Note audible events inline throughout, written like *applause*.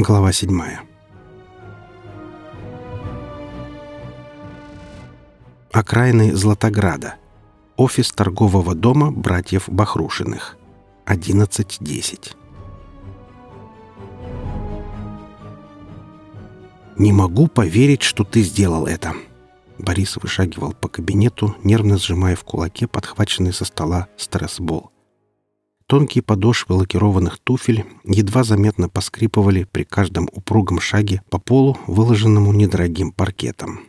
Глава седьмая. Окраины Златограда. Офис торгового дома братьев Бахрушиных. 11.10. «Не могу поверить, что ты сделал это!» Борис вышагивал по кабинету, нервно сжимая в кулаке подхваченный со стола стресс-бол. Тонкие подошвы лакированных туфель едва заметно поскрипывали при каждом упругом шаге по полу, выложенному недорогим паркетом.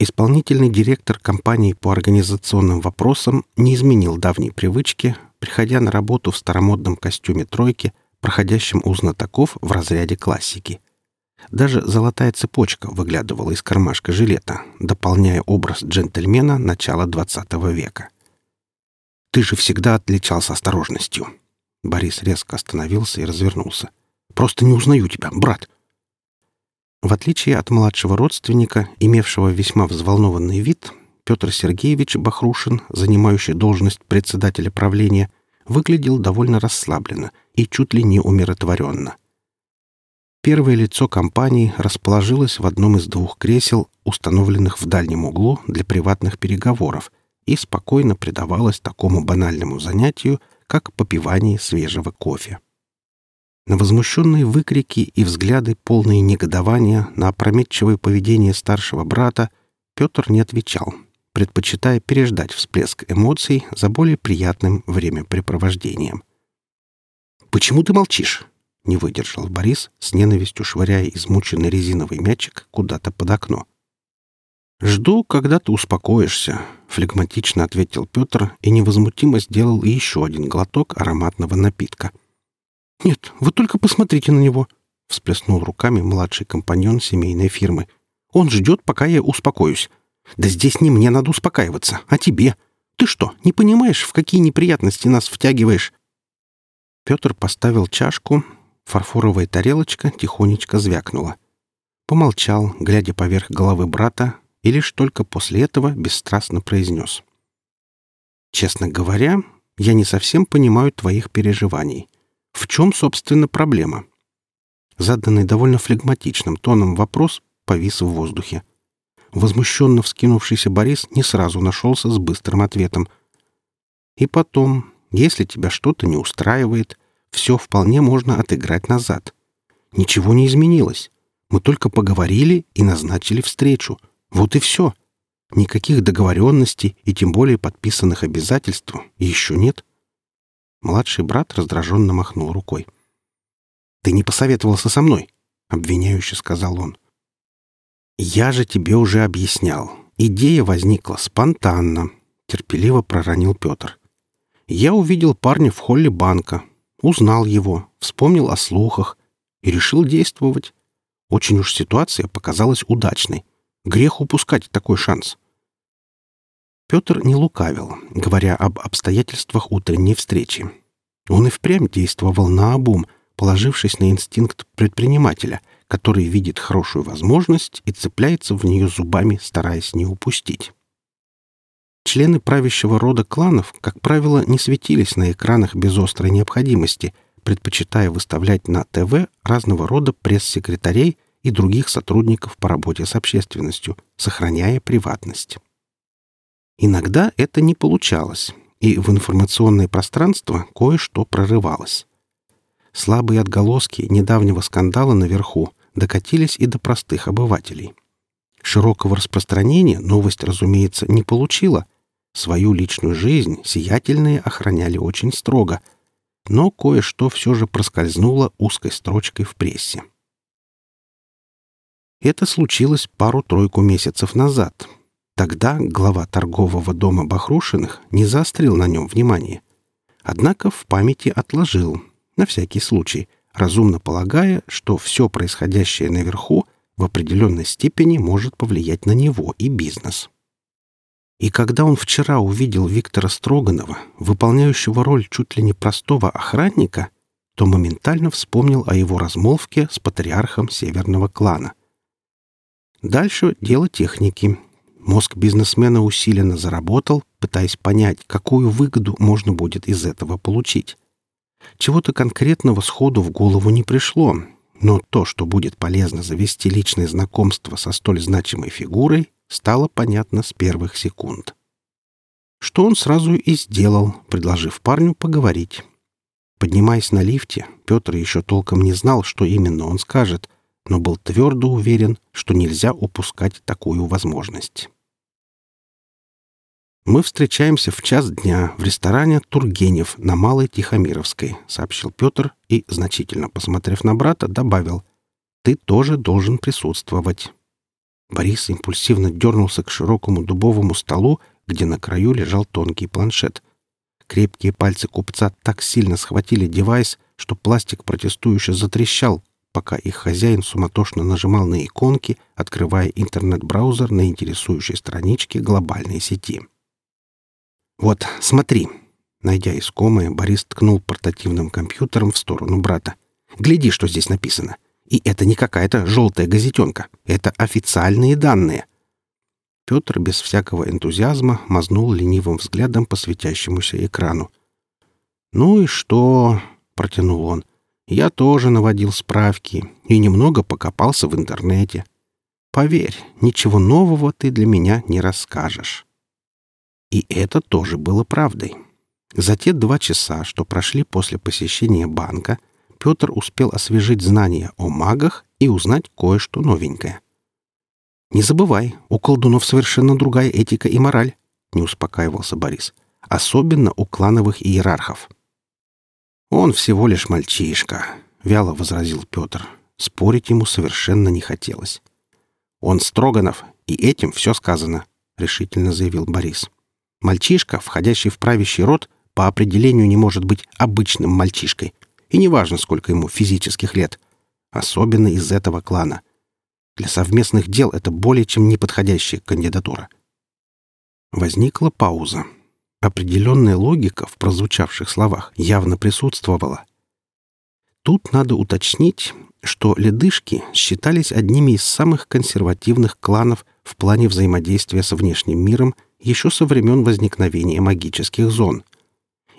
Исполнительный директор компании по организационным вопросам не изменил давней привычки, приходя на работу в старомодном костюме тройки, проходящем у знатоков в разряде классики. Даже золотая цепочка выглядывала из кармашка жилета, дополняя образ джентльмена начала XX века. Ты же всегда отличался осторожностью». Борис резко остановился и развернулся. «Просто не узнаю тебя, брат!» В отличие от младшего родственника, имевшего весьма взволнованный вид, Петр Сергеевич Бахрушин, занимающий должность председателя правления, выглядел довольно расслабленно и чуть ли не умиротворенно. Первое лицо компании расположилось в одном из двух кресел, установленных в дальнем углу для приватных переговоров — и спокойно предавалась такому банальному занятию, как попивание свежего кофе. На возмущенные выкрики и взгляды, полные негодования на опрометчивое поведение старшего брата, Петр не отвечал, предпочитая переждать всплеск эмоций за более приятным времяпрепровождением. «Почему ты молчишь?» — не выдержал Борис, с ненавистью швыряя измученный резиновый мячик куда-то под окно. «Жду, когда ты успокоишься», — флегматично ответил Петр и невозмутимо сделал еще один глоток ароматного напитка. «Нет, вы только посмотрите на него», — всплеснул руками младший компаньон семейной фирмы. «Он ждет, пока я успокоюсь. Да здесь не мне надо успокаиваться, а тебе. Ты что, не понимаешь, в какие неприятности нас втягиваешь?» Петр поставил чашку, фарфоровая тарелочка тихонечко звякнула. Помолчал, глядя поверх головы брата, и лишь только после этого бесстрастно произнес. «Честно говоря, я не совсем понимаю твоих переживаний. В чем, собственно, проблема?» Заданный довольно флегматичным тоном вопрос повис в воздухе. Возмущенно вскинувшийся Борис не сразу нашелся с быстрым ответом. «И потом, если тебя что-то не устраивает, все вполне можно отыграть назад. Ничего не изменилось. Мы только поговорили и назначили встречу. Вот и все. Никаких договоренностей и тем более подписанных обязательств еще нет. Младший брат раздраженно махнул рукой. «Ты не посоветовался со мной», — обвиняюще сказал он. «Я же тебе уже объяснял. Идея возникла спонтанно», — терпеливо проронил Петр. «Я увидел парня в холле банка, узнал его, вспомнил о слухах и решил действовать. Очень уж ситуация показалась удачной. Грех упускать такой шанс. Петр не лукавил, говоря об обстоятельствах утренней встречи. Он и впрямь действовал наобум, положившись на инстинкт предпринимателя, который видит хорошую возможность и цепляется в нее зубами, стараясь не упустить. Члены правящего рода кланов, как правило, не светились на экранах без острой необходимости, предпочитая выставлять на ТВ разного рода пресс-секретарей и других сотрудников по работе с общественностью, сохраняя приватность. Иногда это не получалось, и в информационное пространство кое-что прорывалось. Слабые отголоски недавнего скандала наверху докатились и до простых обывателей. Широкого распространения новость, разумеется, не получила. Свою личную жизнь сиятельные охраняли очень строго, но кое-что все же проскользнуло узкой строчкой в прессе. Это случилось пару-тройку месяцев назад. Тогда глава торгового дома Бахрушиных не заострил на нем внимание. Однако в памяти отложил, на всякий случай, разумно полагая, что все происходящее наверху в определенной степени может повлиять на него и бизнес. И когда он вчера увидел Виктора Строганова, выполняющего роль чуть ли не простого охранника, то моментально вспомнил о его размолвке с патриархом северного клана — Дальше дело техники. Мозг бизнесмена усиленно заработал, пытаясь понять, какую выгоду можно будет из этого получить. Чего-то конкретного сходу в голову не пришло, Но то, что будет полезно завести личное знакомство со столь значимой фигурой, стало понятно с первых секунд. Что он сразу и сделал, предложив парню поговорить. Поднимаясь на лифте, Петр еще толком не знал, что именно он скажет, но был твердо уверен, что нельзя упускать такую возможность. «Мы встречаемся в час дня в ресторане «Тургенев» на Малой Тихомировской», — сообщил Петр и, значительно посмотрев на брата, добавил. «Ты тоже должен присутствовать». Борис импульсивно дернулся к широкому дубовому столу, где на краю лежал тонкий планшет. Крепкие пальцы купца так сильно схватили девайс, что пластик протестующе затрещал, пока их хозяин суматошно нажимал на иконки, открывая интернет-браузер на интересующей страничке глобальной сети. «Вот, смотри!» Найдя искомое, Борис ткнул портативным компьютером в сторону брата. «Гляди, что здесь написано. И это не какая-то желтая газетенка. Это официальные данные». Петр без всякого энтузиазма мазнул ленивым взглядом по светящемуся экрану. «Ну и что?» — протянул он. «Я тоже наводил справки и немного покопался в интернете. Поверь, ничего нового ты для меня не расскажешь». И это тоже было правдой. За те два часа, что прошли после посещения банка, Петр успел освежить знания о магах и узнать кое-что новенькое. «Не забывай, у колдунов совершенно другая этика и мораль», — не успокаивался Борис. «Особенно у клановых иерархов». «Он всего лишь мальчишка», — вяло возразил Петр. Спорить ему совершенно не хотелось. «Он Строганов, и этим все сказано», — решительно заявил Борис. Мальчишка, входящий в правящий род, по определению не может быть обычным мальчишкой. И неважно, сколько ему физических лет. Особенно из этого клана. Для совместных дел это более чем неподходящая кандидатура. Возникла пауза. Определенная логика в прозвучавших словах явно присутствовала. Тут надо уточнить, что ледышки считались одними из самых консервативных кланов в плане взаимодействия с внешним миром еще со времен возникновения магических зон.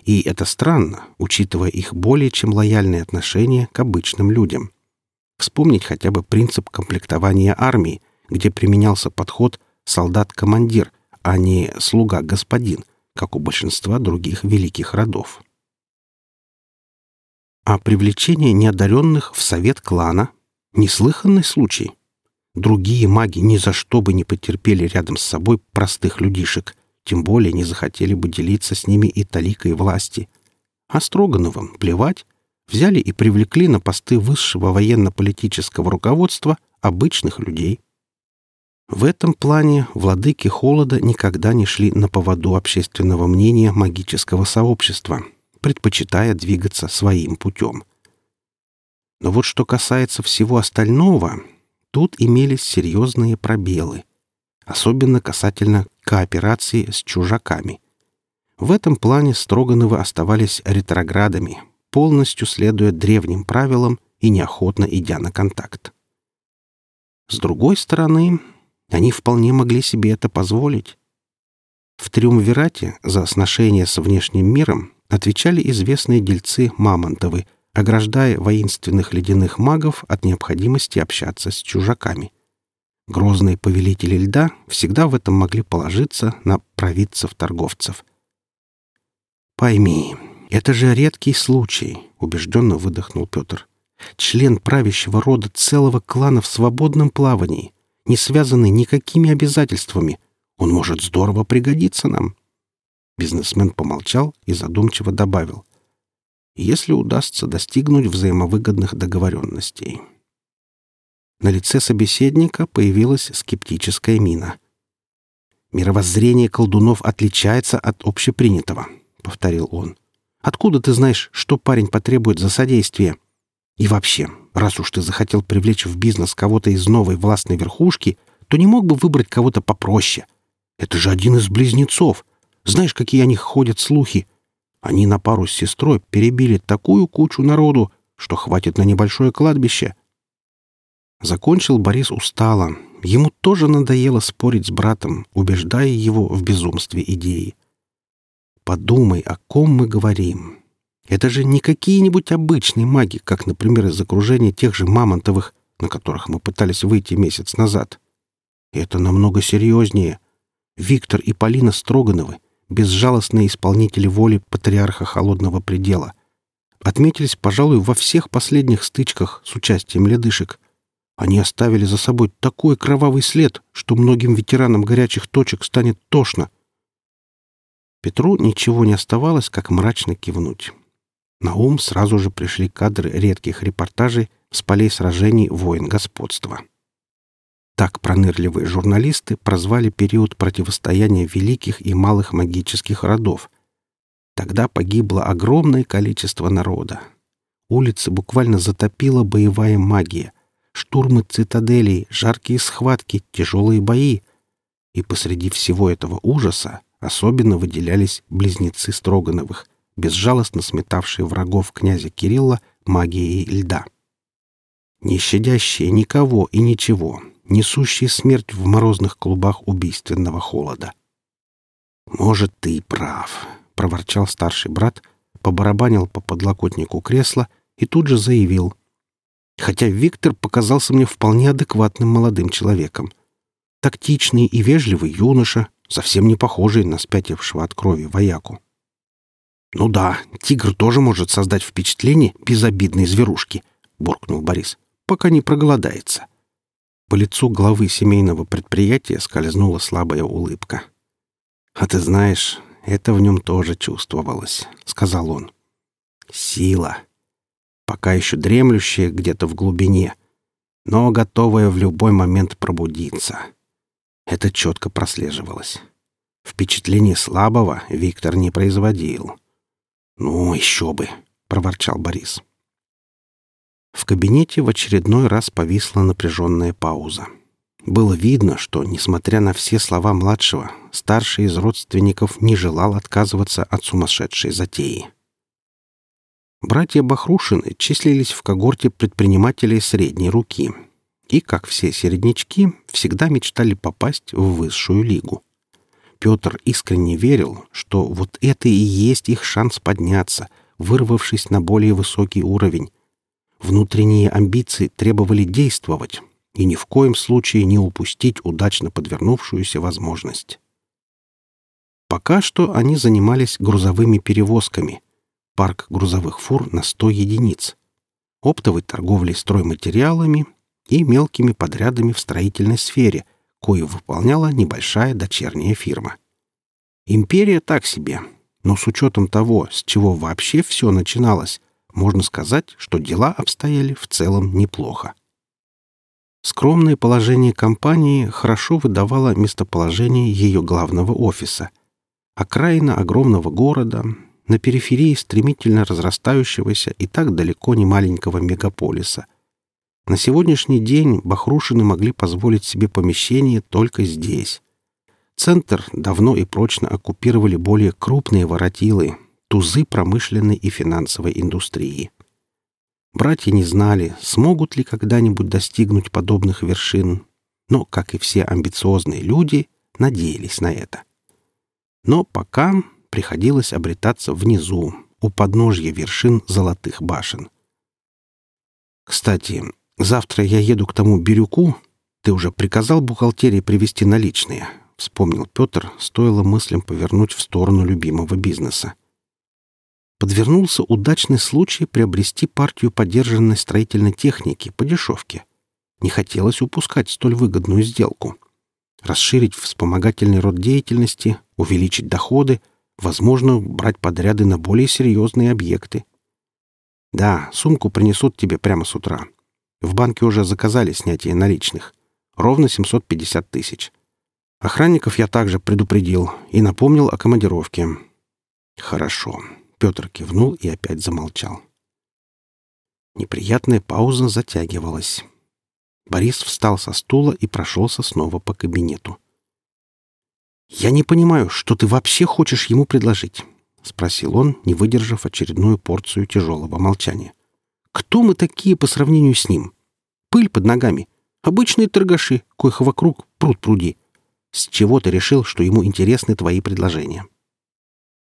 И это странно, учитывая их более чем лояльные отношения к обычным людям. Вспомнить хотя бы принцип комплектования армии, где применялся подход «солдат-командир», а не «слуга-господин», как у большинства других великих родов. А привлечение неодаренных в совет клана — неслыханный случай — Другие маги ни за что бы не потерпели рядом с собой простых людишек, тем более не захотели бы делиться с ними и таликой власти. А Строгановым плевать. Взяли и привлекли на посты высшего военно-политического руководства обычных людей. В этом плане владыки холода никогда не шли на поводу общественного мнения магического сообщества, предпочитая двигаться своим путем. Но вот что касается всего остального, Тут имелись серьезные пробелы, особенно касательно кооперации с чужаками. В этом плане Строгановы оставались ретроградами, полностью следуя древним правилам и неохотно идя на контакт. С другой стороны, они вполне могли себе это позволить. В Триумвирате за сношение с внешним миром отвечали известные дельцы Мамонтовы — ограждая воинственных ледяных магов от необходимости общаться с чужаками. Грозные повелители льда всегда в этом могли положиться на провидцев-торговцев. «Пойми, это же редкий случай», — убежденно выдохнул Петр. «Член правящего рода целого клана в свободном плавании, не связанный никакими обязательствами. Он может здорово пригодиться нам». Бизнесмен помолчал и задумчиво добавил — если удастся достигнуть взаимовыгодных договоренностей. На лице собеседника появилась скептическая мина. «Мировоззрение колдунов отличается от общепринятого», — повторил он. «Откуда ты знаешь, что парень потребует за содействие? И вообще, раз уж ты захотел привлечь в бизнес кого-то из новой властной верхушки, то не мог бы выбрать кого-то попроще. Это же один из близнецов. Знаешь, какие о них ходят слухи? Они на пару с сестрой перебили такую кучу народу, что хватит на небольшое кладбище. Закончил Борис устало. Ему тоже надоело спорить с братом, убеждая его в безумстве идеи. «Подумай, о ком мы говорим. Это же не какие-нибудь обычные маги, как, например, из окружения тех же мамонтовых, на которых мы пытались выйти месяц назад. Это намного серьезнее. Виктор и Полина Строгановы — безжалостные исполнители воли патриарха Холодного Предела. Отметились, пожалуй, во всех последних стычках с участием ледышек. Они оставили за собой такой кровавый след, что многим ветеранам горячих точек станет тошно. Петру ничего не оставалось, как мрачно кивнуть. На ум сразу же пришли кадры редких репортажей с полей сражений воин господства. Так пронырливые журналисты прозвали период противостояния великих и малых магических родов. Тогда погибло огромное количество народа. Улицы буквально затопила боевая магия. Штурмы цитаделей, жаркие схватки, тяжелые бои. И посреди всего этого ужаса особенно выделялись близнецы Строгановых, безжалостно сметавшие врагов князя Кирилла магией льда. Не щадящие никого и ничего, несущие смерть в морозных клубах убийственного холода. «Может, ты и прав», — проворчал старший брат, побарабанил по подлокотнику кресла и тут же заявил. Хотя Виктор показался мне вполне адекватным молодым человеком. Тактичный и вежливый юноша, совсем не похожий на спятившего от крови вояку. «Ну да, тигр тоже может создать впечатление безобидной зверушки», — буркнул Борис, — «пока не проголодается». По лицу главы семейного предприятия скользнула слабая улыбка. «А ты знаешь, это в нем тоже чувствовалось», — сказал он. «Сила. Пока еще дремлющая где-то в глубине, но готовая в любой момент пробудиться. Это четко прослеживалось. Впечатление слабого Виктор не производил. «Ну, еще бы!» — проворчал Борис. В кабинете в очередной раз повисла напряженная пауза. Было видно, что, несмотря на все слова младшего, старший из родственников не желал отказываться от сумасшедшей затеи. Братья Бахрушины числились в когорте предпринимателей средней руки и, как все середнячки, всегда мечтали попасть в высшую лигу. Петр искренне верил, что вот это и есть их шанс подняться, вырвавшись на более высокий уровень. Внутренние амбиции требовали действовать и ни в коем случае не упустить удачно подвернувшуюся возможность. Пока что они занимались грузовыми перевозками. Парк грузовых фур на 100 единиц. Оптовой торговлей стройматериалами и мелкими подрядами в строительной сфере, кою выполняла небольшая дочерняя фирма. Империя так себе, но с учетом того, с чего вообще все начиналось, можно сказать, что дела обстояли в целом неплохо. Скромное положение компании хорошо выдавало местоположение ее главного офиса. Окраина огромного города, на периферии стремительно разрастающегося и так далеко не маленького мегаполиса, на сегодняшний день Бахрушины могли позволить себе помещение только здесь. Центр давно и прочно оккупировали более крупные воротилы, тузы промышленной и финансовой индустрии. Братья не знали, смогут ли когда-нибудь достигнуть подобных вершин, но, как и все амбициозные люди, надеялись на это. Но пока приходилось обретаться внизу, у подножья вершин золотых башен. Кстати, Завтра я еду к тому Бирюку. Ты уже приказал бухгалтерии привезти наличные?» — вспомнил Петр, стоило мыслям повернуть в сторону любимого бизнеса. Подвернулся удачный случай приобрести партию подержанной строительной техники по дешевке. Не хотелось упускать столь выгодную сделку. Расширить вспомогательный род деятельности, увеличить доходы, возможно, брать подряды на более серьезные объекты. Да, сумку принесут тебе прямо с утра. В банке уже заказали снятие наличных. Ровно 750 тысяч. Охранников я также предупредил и напомнил о командировке. Хорошо. Петр кивнул и опять замолчал. Неприятная пауза затягивалась. Борис встал со стула и прошелся снова по кабинету. «Я не понимаю, что ты вообще хочешь ему предложить?» — спросил он, не выдержав очередную порцию тяжелого молчания. Кто мы такие по сравнению с ним? Пыль под ногами. Обычные торгаши, коих вокруг пруд пруди. С чего ты решил, что ему интересны твои предложения?»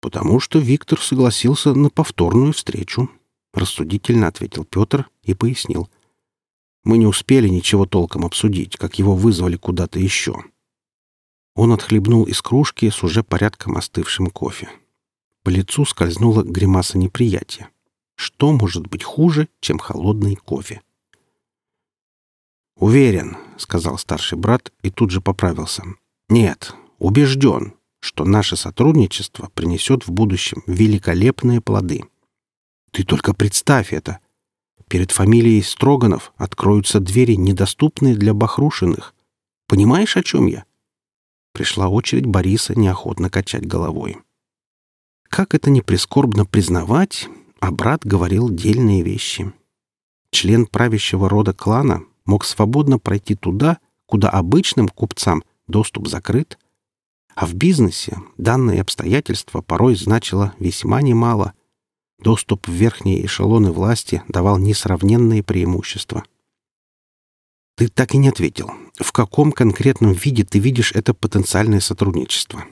«Потому что Виктор согласился на повторную встречу», — рассудительно ответил Петр и пояснил. «Мы не успели ничего толком обсудить, как его вызвали куда-то еще». Он отхлебнул из кружки с уже порядком остывшим кофе. По лицу скользнула гримаса неприятия. Что может быть хуже, чем холодный кофе? «Уверен», — сказал старший брат и тут же поправился. «Нет, убежден, что наше сотрудничество принесет в будущем великолепные плоды. Ты только представь это. Перед фамилией Строганов откроются двери, недоступные для Бахрушиных. Понимаешь, о чем я? Пришла очередь Бориса неохотно качать головой. Как это не прискорбно признавать, а брат говорил дельные вещи. Член правящего рода клана мог свободно пройти туда, куда обычным купцам доступ закрыт, а в бизнесе данное обстоятельство порой значило весьма немало. Доступ в верхние эшелоны власти давал несравненные преимущества. Ты так и не ответил. В каком конкретном виде ты видишь это потенциальное сотрудничество?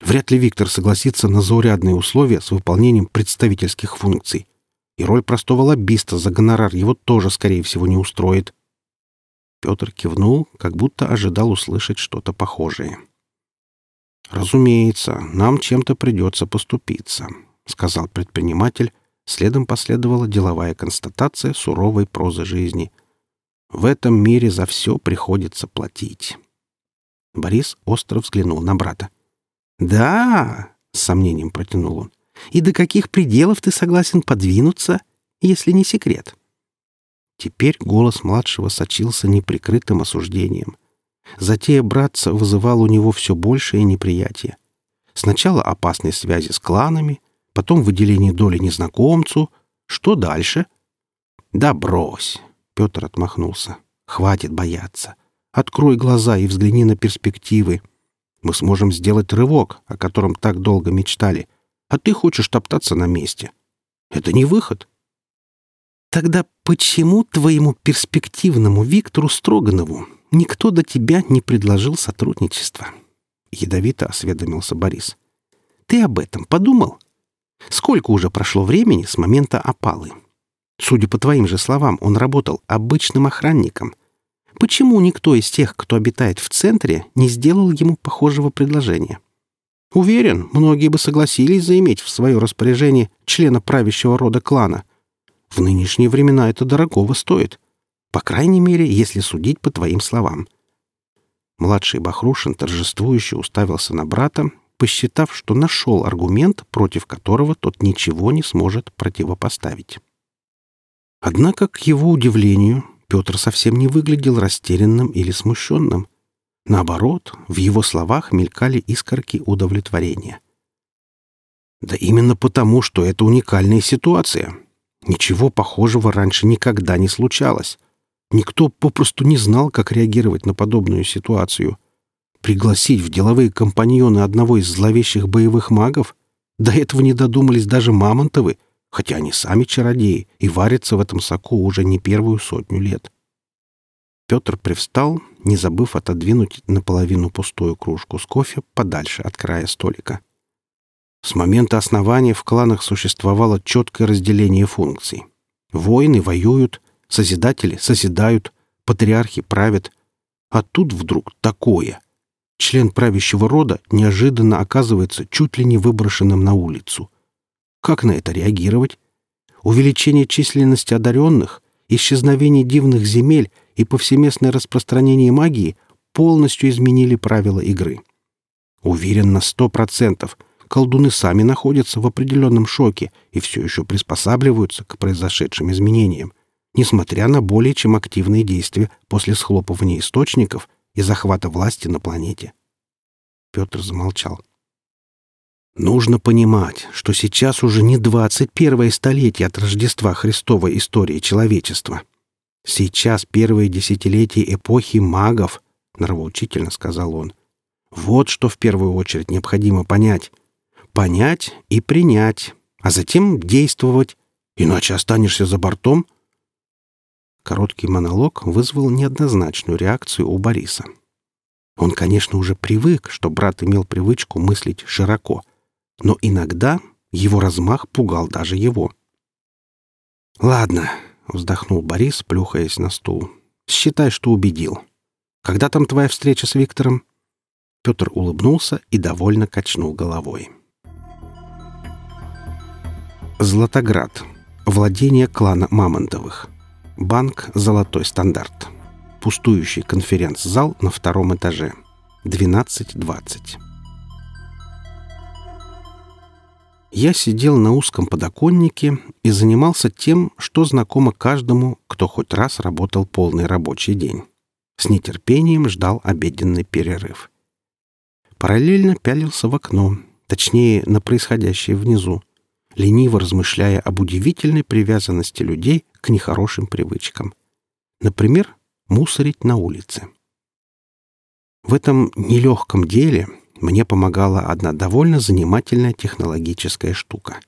Вряд ли Виктор согласится на заурядные условия с выполнением представительских функций. И роль простого лоббиста за гонорар его тоже, скорее всего, не устроит. Петр кивнул, как будто ожидал услышать что-то похожее. «Разумеется, нам чем-то придется поступиться», — сказал предприниматель. Следом последовала деловая констатация суровой прозы жизни. «В этом мире за все приходится платить». Борис остро взглянул на брата. «Да», — с сомнением протянул он, — «и до каких пределов ты согласен подвинуться, если не секрет?» Теперь голос младшего сочился неприкрытым осуждением — Затея братца вызывала у него все большее неприятие. Сначала опасные связи с кланами, потом выделение доли незнакомцу. Что дальше? «Да брось!» — Петр отмахнулся. «Хватит бояться. Открой глаза и взгляни на перспективы. Мы сможем сделать рывок, о котором так долго мечтали, а ты хочешь топтаться на месте. Это не выход». «Тогда почему твоему перспективному Виктору Строганову никто до тебя не предложил сотрудничества. Ядовито осведомился Борис. Ты об этом подумал? Сколько уже прошло времени с момента опалы? Судя по твоим же словам, он работал обычным охранником. Почему никто из тех, кто обитает в центре, не сделал ему похожего предложения? Уверен, многие бы согласились заиметь в свое распоряжение члена правящего рода клана. В нынешние времена это дорогого стоит. По крайней мере, если судить по твоим словам. Младший Бахрушин торжествующе уставился на брата, посчитав, что нашел аргумент, против которого тот ничего не сможет противопоставить. Однако, к его удивлению, Петр совсем не выглядел растерянным или смущенным. Наоборот, в его словах мелькали искорки удовлетворения. Да именно потому, что это уникальная ситуация. Ничего похожего раньше никогда не случалось. Никто попросту не знал, как реагировать на подобную ситуацию. Пригласить в деловые компаньоны одного из зловещих боевых магов? До этого не додумались даже Мамонтовы, хотя они сами чародеи и варятся в этом соку уже не первую сотню лет. Петр привстал, не забыв отодвинуть наполовину пустую кружку с кофе подальше от края столика. С момента основания в кланах существовало четкое разделение функций. Воины воюют, Созидатели созидают, патриархи правят. А тут вдруг такое. Член правящего рода неожиданно оказывается чуть ли не выброшенным на улицу. Как на это реагировать? Увеличение численности одаренных, исчезновение дивных земель и повсеместное распространение магии полностью изменили правила игры. Уверен на сто процентов, колдуны сами находятся в определенном шоке и все еще приспосабливаются к произошедшим изменениям несмотря на более чем активные действия после схлопывания источников и захвата власти на планете. Петр замолчал. Нужно понимать, что сейчас уже не 21 столетие от Рождества Христова истории человечества. Сейчас первые десятилетия эпохи магов, нравоучительно сказал он. Вот что в первую очередь необходимо понять. Понять и принять, а затем действовать, иначе останешься за бортом — Короткий монолог вызвал неоднозначную реакцию у Бориса. Он, конечно, уже привык, что брат имел привычку мыслить широко. Но иногда его размах пугал даже его. «Ладно», — вздохнул Борис, плюхаясь на стул. «Считай, что убедил. Когда там твоя встреча с Виктором?» Петр улыбнулся и довольно качнул головой. Златоград. Владение клана Мамонтовых. Банк «Золотой стандарт». Пустующий конференц-зал на втором этаже. 12.20. Я сидел на узком подоконнике и занимался тем, что знакомо каждому, кто хоть раз работал полный рабочий день. С нетерпением ждал обеденный перерыв. Параллельно пялился в окно, точнее, на происходящее внизу лениво размышляя об удивительной привязанности людей к нехорошим привычкам. Например, мусорить на улице. В этом нелегком деле мне помогала одна довольно занимательная технологическая штука.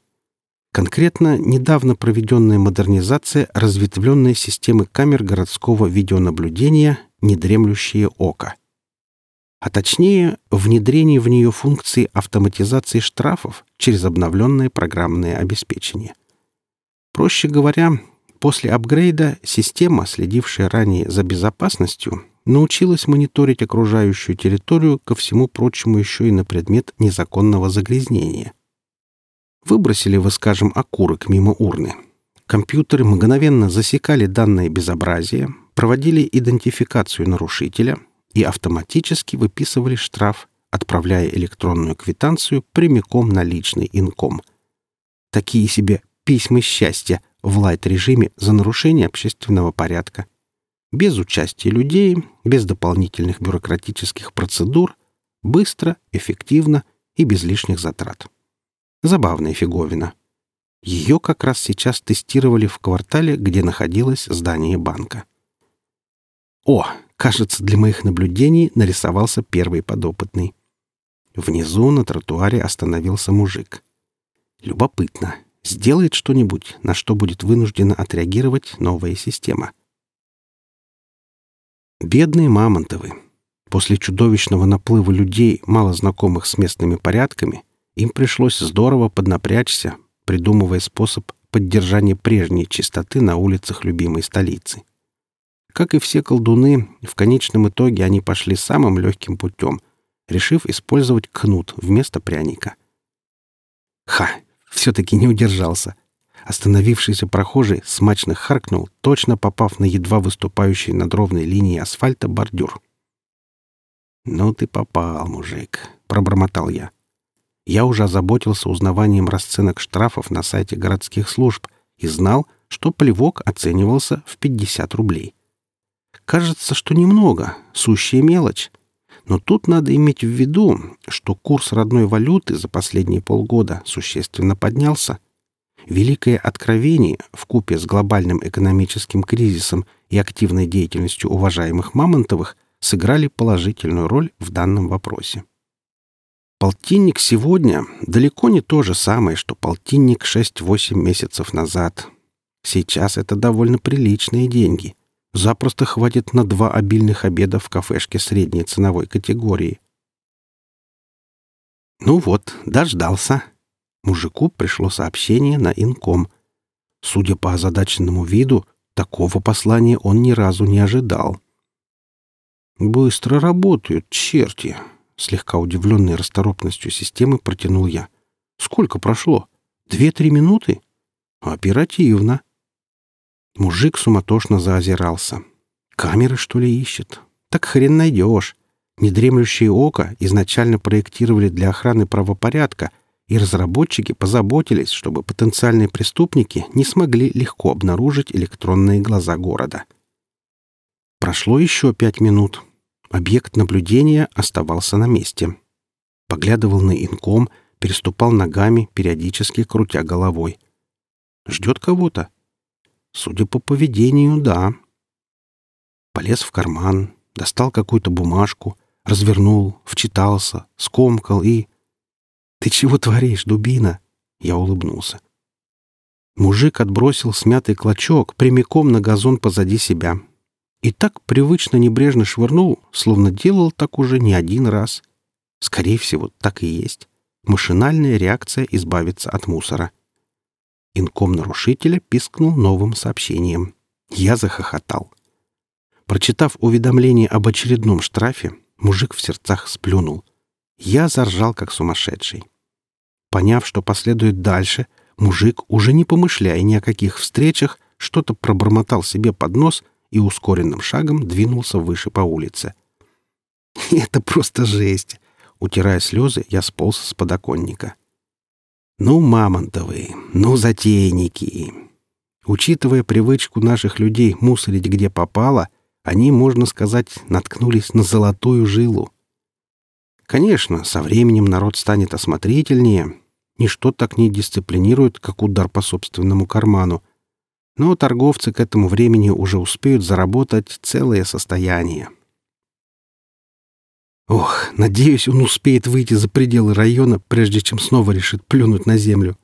Конкретно недавно проведенная модернизация разветвленной системы камер городского видеонаблюдения «Недремлющее око», а точнее внедрение в нее функции автоматизации штрафов через обновленное программное обеспечение. Проще говоря, после апгрейда система, следившая ранее за безопасностью, научилась мониторить окружающую территорию ко всему прочему еще и на предмет незаконного загрязнения. Выбросили вы, скажем, окурок мимо урны. Компьютеры мгновенно засекали данное безобразие, проводили идентификацию нарушителя — и автоматически выписывали штраф, отправляя электронную квитанцию прямиком на личный инком. Такие себе письма счастья в лайт-режиме за нарушение общественного порядка. Без участия людей, без дополнительных бюрократических процедур, быстро, эффективно и без лишних затрат. Забавная фиговина. Ее как раз сейчас тестировали в квартале, где находилось здание банка. О, Кажется, для моих наблюдений нарисовался первый подопытный. Внизу на тротуаре остановился мужик. Любопытно, сделает что-нибудь, на что будет вынуждена отреагировать новая система. Бедные Мамонтовы. После чудовищного наплыва людей, мало знакомых с местными порядками, им пришлось здорово поднапрячься, придумывая способ поддержания прежней чистоты на улицах любимой столицы. Как и все колдуны, в конечном итоге они пошли самым легким путем, решив использовать кнут вместо пряника. Ха! Все-таки не удержался. Остановившийся прохожий смачно харкнул, точно попав на едва выступающий над ровной линией асфальта бордюр. «Ну ты попал, мужик», — пробормотал я. Я уже озаботился узнаванием расценок штрафов на сайте городских служб и знал, что плевок оценивался в 50 рублей. Кажется, что немного, сущая мелочь. Но тут надо иметь в виду, что курс родной валюты за последние полгода существенно поднялся. Великое откровение в купе с глобальным экономическим кризисом и активной деятельностью уважаемых Мамонтовых сыграли положительную роль в данном вопросе. Полтинник сегодня далеко не то же самое, что полтинник 6-8 месяцев назад. Сейчас это довольно приличные деньги запросто хватит на два обильных обеда в кафешке средней ценовой категории. Ну вот, дождался. Мужику пришло сообщение на инком. Судя по озадаченному виду, такого послания он ни разу не ожидал. «Быстро работают, черти!» Слегка удивленный расторопностью системы протянул я. «Сколько прошло? Две-три минуты?» «Оперативно!» Мужик суматошно заозирался. Камеры, что ли, ищет? Так хрен найдешь. Недремлющее око изначально проектировали для охраны правопорядка, и разработчики позаботились, чтобы потенциальные преступники не смогли легко обнаружить электронные глаза города. Прошло еще пять минут. Объект наблюдения оставался на месте. Поглядывал на инком, переступал ногами, периодически крутя головой. Ждет кого-то? Судя по поведению, да. Полез в карман, достал какую-то бумажку, развернул, вчитался, скомкал и... «Ты чего творишь, дубина?» Я улыбнулся. Мужик отбросил смятый клочок прямиком на газон позади себя. И так привычно небрежно швырнул, словно делал так уже не один раз. Скорее всего, так и есть. Машинальная реакция избавиться от мусора. Инком нарушителя пискнул новым сообщением. Я захохотал. Прочитав уведомление об очередном штрафе, мужик в сердцах сплюнул. Я заржал, как сумасшедший. Поняв, что последует дальше, мужик, уже не помышляя ни о каких встречах, что-то пробормотал себе под нос и ускоренным шагом двинулся выше по улице. *laughs* «Это просто жесть!» Утирая слезы, я сполз с подоконника. «Ну, мамонтовые, ну, затейники!» Учитывая привычку наших людей мусорить где попало, они, можно сказать, наткнулись на золотую жилу. Конечно, со временем народ станет осмотрительнее, ничто так не дисциплинирует, как удар по собственному карману, но торговцы к этому времени уже успеют заработать целое состояние. Ох, надеюсь, он успеет выйти за пределы района, прежде чем снова решит плюнуть на землю.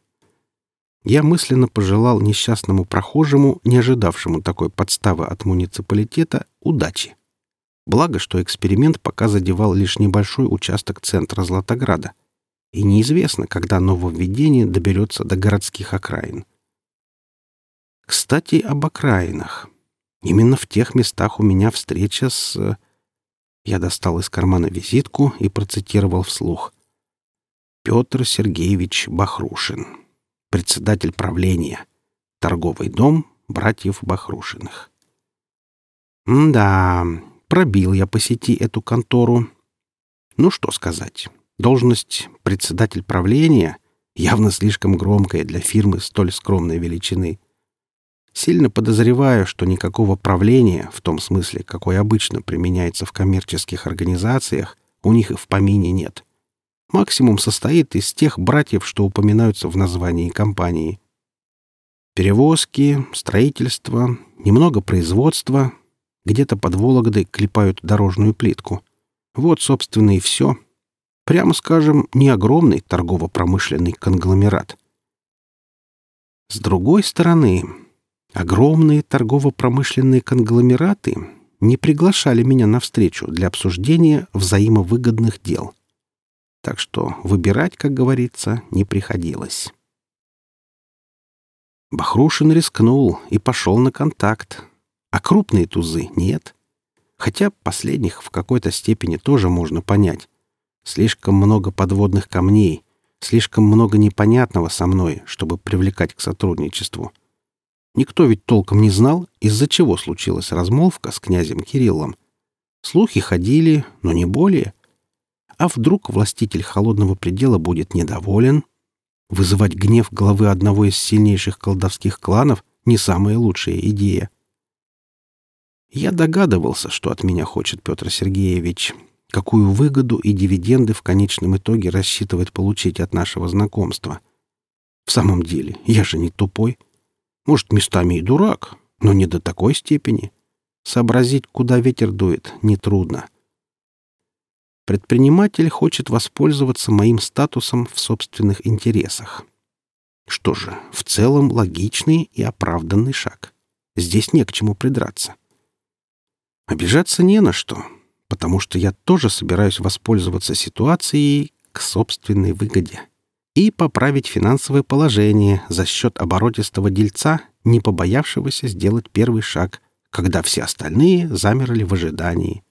Я мысленно пожелал несчастному прохожему, не ожидавшему такой подставы от муниципалитета, удачи. Благо, что эксперимент пока задевал лишь небольшой участок центра Златограда. И неизвестно, когда нововведение доберется до городских окраин. Кстати, об окраинах. Именно в тех местах у меня встреча с... Я достал из кармана визитку и процитировал вслух. Петр Сергеевич Бахрушин, председатель правления, торговый дом братьев Бахрушиных. да, пробил я по сети эту контору. Ну что сказать, должность председатель правления явно слишком громкая для фирмы столь скромной величины. Сильно подозреваю, что никакого правления, в том смысле, какой обычно применяется в коммерческих организациях, у них и в помине нет. Максимум состоит из тех братьев, что упоминаются в названии компании. Перевозки, строительство, немного производства, где-то под Вологдой клепают дорожную плитку. Вот, собственно, и все. Прямо скажем, не огромный торгово-промышленный конгломерат. С другой стороны, Огромные торгово-промышленные конгломераты не приглашали меня на встречу для обсуждения взаимовыгодных дел. Так что выбирать, как говорится, не приходилось. Бахрушин рискнул и пошел на контакт. А крупные тузы нет. Хотя последних в какой-то степени тоже можно понять. Слишком много подводных камней, слишком много непонятного со мной, чтобы привлекать к сотрудничеству. — Никто ведь толком не знал, из-за чего случилась размолвка с князем Кириллом. Слухи ходили, но не более. А вдруг властитель холодного предела будет недоволен? Вызывать гнев главы одного из сильнейших колдовских кланов — не самая лучшая идея. Я догадывался, что от меня хочет Петр Сергеевич, какую выгоду и дивиденды в конечном итоге рассчитывает получить от нашего знакомства. В самом деле, я же не тупой. Может, местами и дурак, но не до такой степени. Сообразить, куда ветер дует, нетрудно. Предприниматель хочет воспользоваться моим статусом в собственных интересах. Что же, в целом логичный и оправданный шаг. Здесь не к чему придраться. Обижаться не на что, потому что я тоже собираюсь воспользоваться ситуацией к собственной выгоде и поправить финансовое положение за счет оборотистого дельца, не побоявшегося сделать первый шаг, когда все остальные замерли в ожидании.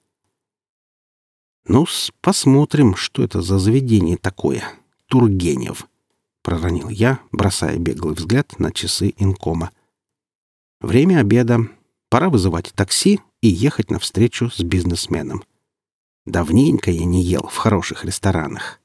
ну посмотрим, что это за заведение такое. Тургенев», — проронил я, бросая беглый взгляд на часы инкома. «Время обеда. Пора вызывать такси и ехать навстречу с бизнесменом. Давненько я не ел в хороших ресторанах».